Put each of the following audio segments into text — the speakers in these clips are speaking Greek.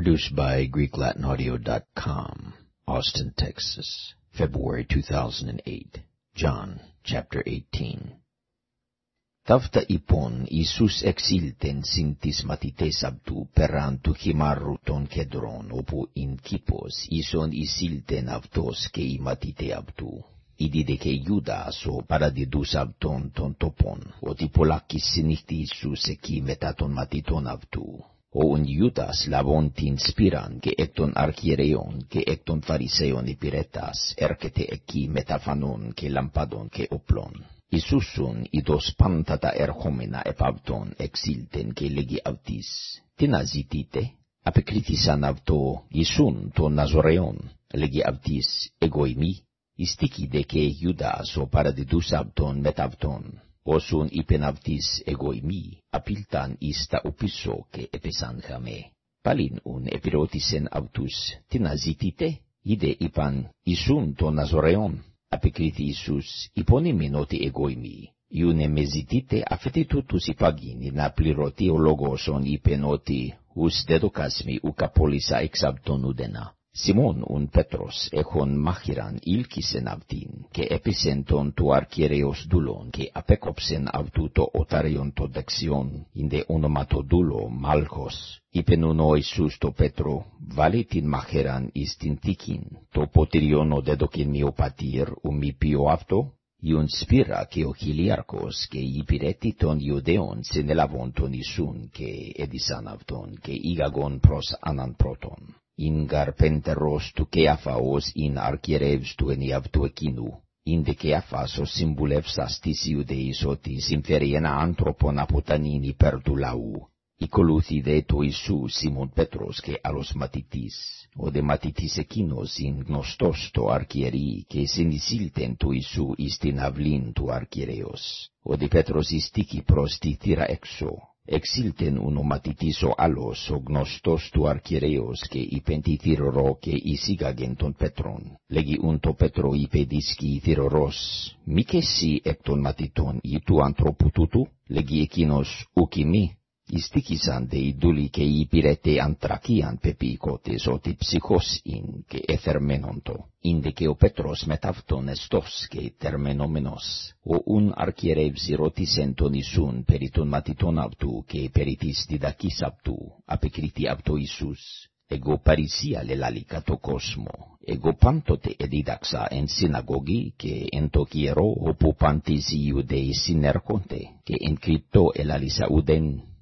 Produced by GreekLatinAudio.com, Austin, Texas, February 2008. John, chapter 18. Tavta ipon Isus exilten sintis matites abtu peran tu himarruton kedron opu in kipos ison isilten avtos ke imatite abtu. Idi de ke Judas o paradidus abton ton topon, o tipolakis sinikti Isus eki metaton matiton abtu. O ο ον Ιούτας λαβών την σπήραν και εκ των αρχιερέων και εκ των φαρισαίων υπηρέτας εκεί με και λαμπάδων και οπλών. Ιησούσουν ειδός πάντα τα ερχόμενα επ' αυτών και λέγει αυτής, «Τι να Απεκρίθησαν αυτό Ιησούν των Ναζωρεών, λέγει αυτής, «Εγώ είμαι» Ιστήκει δε και Ιούδας ο παραδιδούς όσουν είπεν αυτής εγώ ημί, απίλταν εις τα οπισό και επεσάνχαμε. Πάλιν ουν επιρώτησεν αυτούς, την να ζητείτε, είδε είπαν, Ισούν των Αζωρεών, απεκρίθη Ιησούς, υπονήμην ότι εγώ ημί, ιούνε με ζητείτε να πληρωτεί ο λόγος όν είπεν ότι, ους δεδοκάσμι ουκαπόλησα εξ αυτον ουδενά. Σιμών ον Πέτρος έχων μάχηραν ήλκησεν αυτήν, και έπισεν τον του αρκιερέως δούλων, και απέκοψεν αυτού το οταρίον το δεξιόν, ίνδε όνομα το δούλο Μάλχος. Είπεν ον ο Ιησούς το Πέτρο, βάλει την μάχηραν εις την θήκην, το ποτήριον ο δέδοκεν μη ο πατήρ, ο μη πει ο αυτό, Ιον σπίρα και ο χιλιάρκος και οι πυρέτη των Ιουδαίων συνέλαβον τον Ιησούν και έδισαν αυτόν και ήγαγον προς αναν πρώτον ingar penteros tu keafaos in archirevs tu en iavtu ekinu. Inde keafasos symbulevs astis iudeis otis inferiena antropon apotanini perdu lau. Ικολούθη δε το Ισού Σιμών Πέτρος και άλλος ματητής, ο δε ματητής εκείνος ειν το αρκιερί και συνεισήλτεν το Ισού εις αυλήν του αρκιερέως, exilten uno matitiso alos o gnostos tu archiereos que ipentitiroro que isigagenton petron. Legi unto petro ipediski itiroros, mice si ecton matiton i tu antropututu? Legi ekinos uki mi? ιστίκησαντε οι και οι υπηρετέ αντρακίαν πεποίκοτες ότι ψυχός ειν και εθερμένοντο, είναι και ο Πέτρος μεταυτόν εστός και τερμενόμενος. Ο ουν αρκιερεύζει ρωτήσεν τον Ιησούν περί των ματιτών αυτού και περί της διδακής απεκρίτη από Ιησούς. Εγώ παρησία λελάλη κόσμο, εγώ πάντοτε εδίδαξα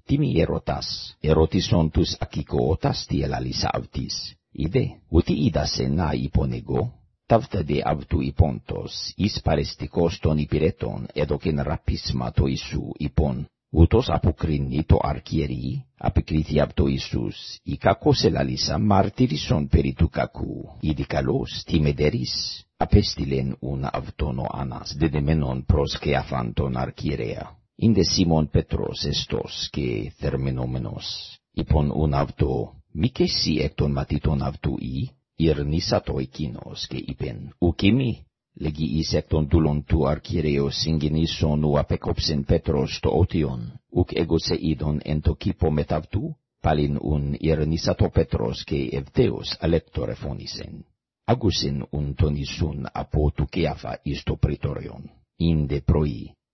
τιμι ερωτάς, ερωτήσον τους ακικοότας τι ελαλής αυτής. Ιδε, ούτι είδασε να υπον ταύτα δε αυτού υπόντος, εις παρεστικός των υπηρέτων, εδώ κεν Ιησού υπόν. Ούτως αποκρίνει το αρκιερί, απεκρίθη από το Ιησούς, η κακός ελαλήσα μάρτυρισον περί του κακού, ήδη καλός τι μεδερείς, απέστειλεν. Είναι Σίμων Πέτρος εστός και θερμινόμενος. Υπον ον αυτό, μη και εσύ εκ των ματήτων αυτού ή, ηρνίσα το εκείνος και είπεν, ουκ εμί, λέγει εις εκ των δούλων του αρκυρέως συγγενήσων ου απέκοψεν Πέτρος το ότιον, ουκ εγώ εν το κήπο μετ' πάλιν ον ηρνίσα το Πέτρος και ευθέως αλέκτορε φώνησεν. Άγουσιν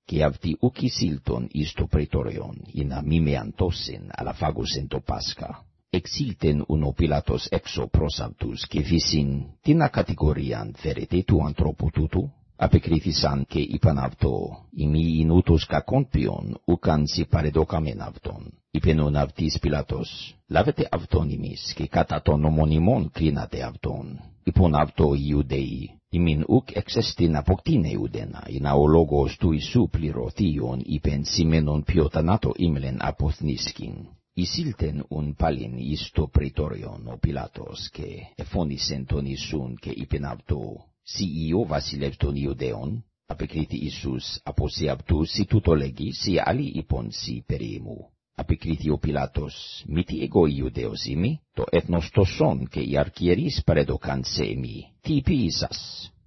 και αυτοί ούκοι σύλτον εις το πρίτοριον, ή να μη με αντώσιν, αλλά φάγουσιν το πασκα. Εξήλτεν ουν ο Πιλάτος έξω προς αυτούς κεφίσιν φύσιν, τι να κατηγορίαν θέρετε του ανθρώπου τούτου, απεκρίθησαν και είπαν αυτό, ημί ειν ούτως κακόν ποιον, ούκαν σι παρεδόκαμεν αυτόν. Είπεν ουν αυτής Πιλάτος, λάβετε αυτόν ημίς, και κατά των ομονιμών κρίνατε αυτόν. Υπον αυτό οι Ιουδαίοι, ημιν ουκ εξεστίν αποκτήνει ουδένα, ο αολόγος του Ιησού πληρωθείον υπεν σημαίνον ποιοτανάτο ήμλεν αποθνίσκην. Ισίλτεν ουν πάλιν εις το πριτόριον ο Πιλάτος και εφώνησεν τον Ιησούν και είπεν αυτού, «Σι ιό βασιλεύ των Ιουδαίων», απεκρίθη Ιησούς, «Αποσί αυτού, σι τούτο λέγει, σι άλλοι υπον σι περί ημού».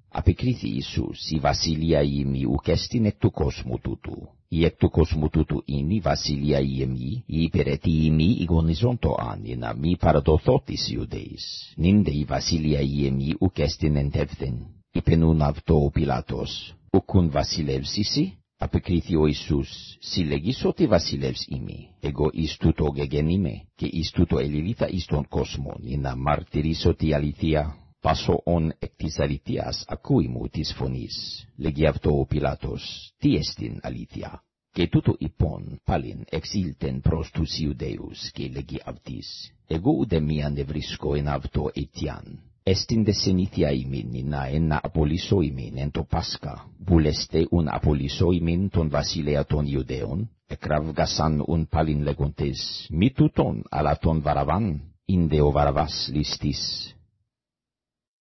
Απεκρίθη Ιησούς, η βασιλεία ημί ουκ εστιν εκ του κόσμου τούτου. Η εκ του κόσμου τούτου είναι η βασιλεία ημί, η υπηρετή ημί ηγονιζόντο αν, ή να μη παραδοθώ της Ιουδαίης. Νίντε η βασιλεία ημί ουκ εστιν εντεύθεν. Υπενούν αυτό ο Πιλάτος, ουκουν βασιλεύς εσύ, Απεκρίθη ο Ιησούς, συλλεγείς ότι βασιλεύς είμαι, εγώ εις τούτο γεγεν είμαι, και εις τούτο ελιλήθα εις τον κόσμον, ή να μαρτυρήσω τη αλήθεια, πάσο ον εκ της αλήθειας ακούει μου της φωνής. Λέγει αυτό ο Πιλάτος, τι εστιν αλήθεια. Και τούτο υπόν πάλιν εξήλτεν προς τους Ιουδαίους, και λέγει αυτής, εγώ ουδε μίαν βρίσκω εν αυτό αιτιάν, Estin de συνήθεια ημίν, να εν απολύσω ημίν εν το Πάσχα, βουλεστε ουν απολύσω ημίν τον βασιλέα των Ιουδαίων, εκραυγασαν ουν παλιν λέγοντες, μη τούτον, αλλά τον Βαραβάν, ίνδε ο Βαραβάς ληστής.